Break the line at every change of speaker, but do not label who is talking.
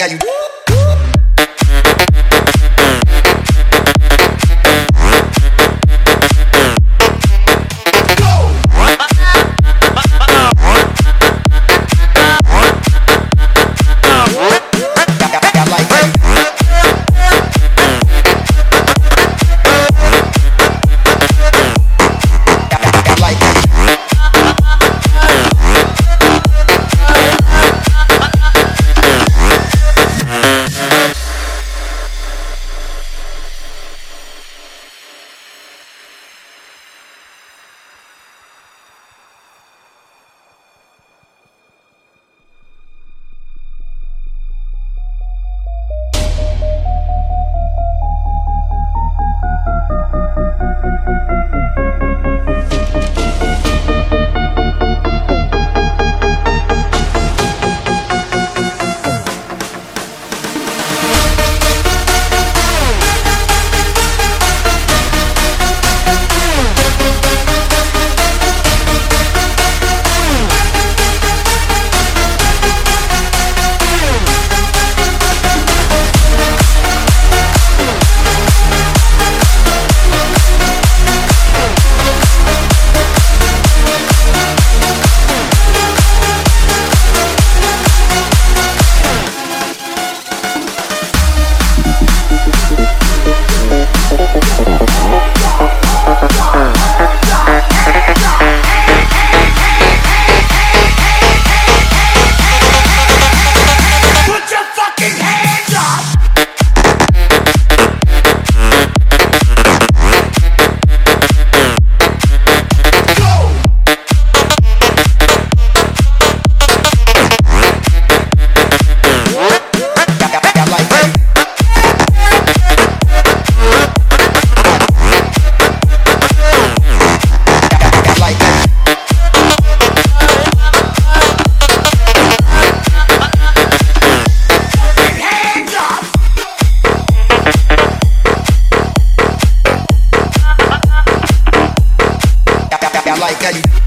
like you I like Eddie.